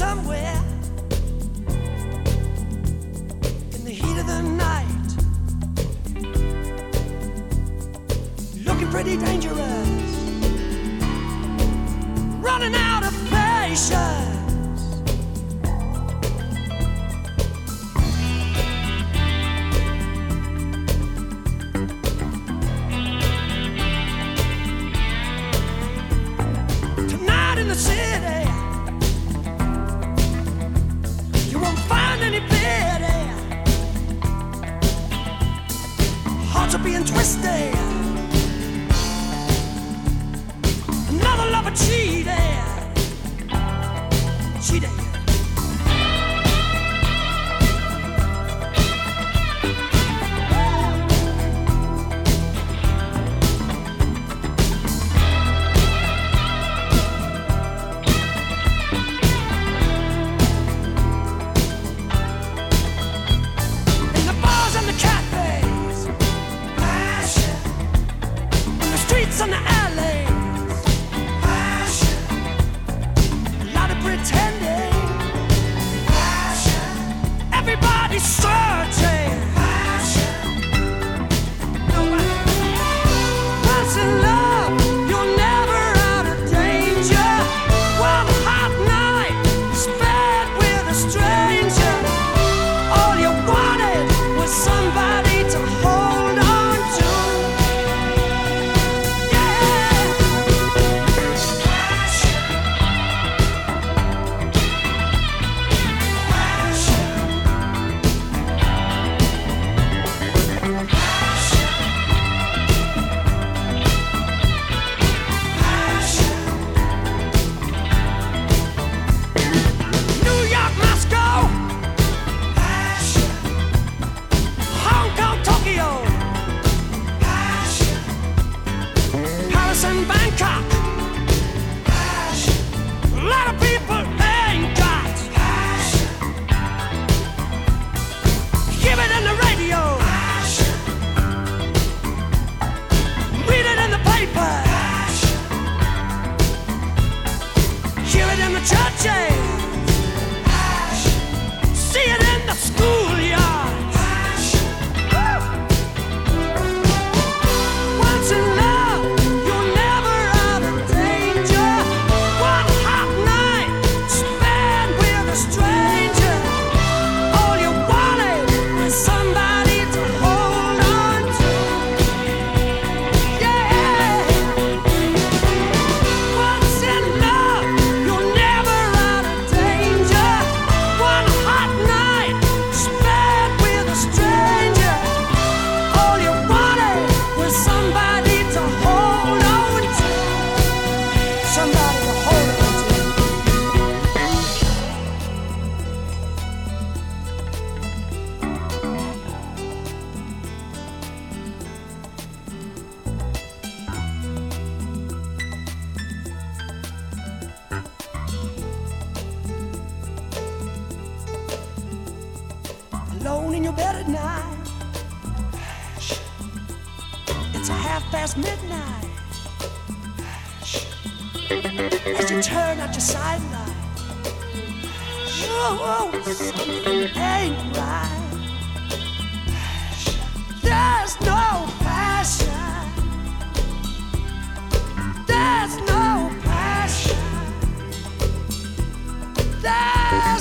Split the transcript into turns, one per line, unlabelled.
somewhere. In the heat of the night, looking pretty dangerous, running out. and twisty. churches. your bed at night. It's half past midnight. As you turn out your sidelight, oh, something ain't right. There's no passion. There's no passion. There's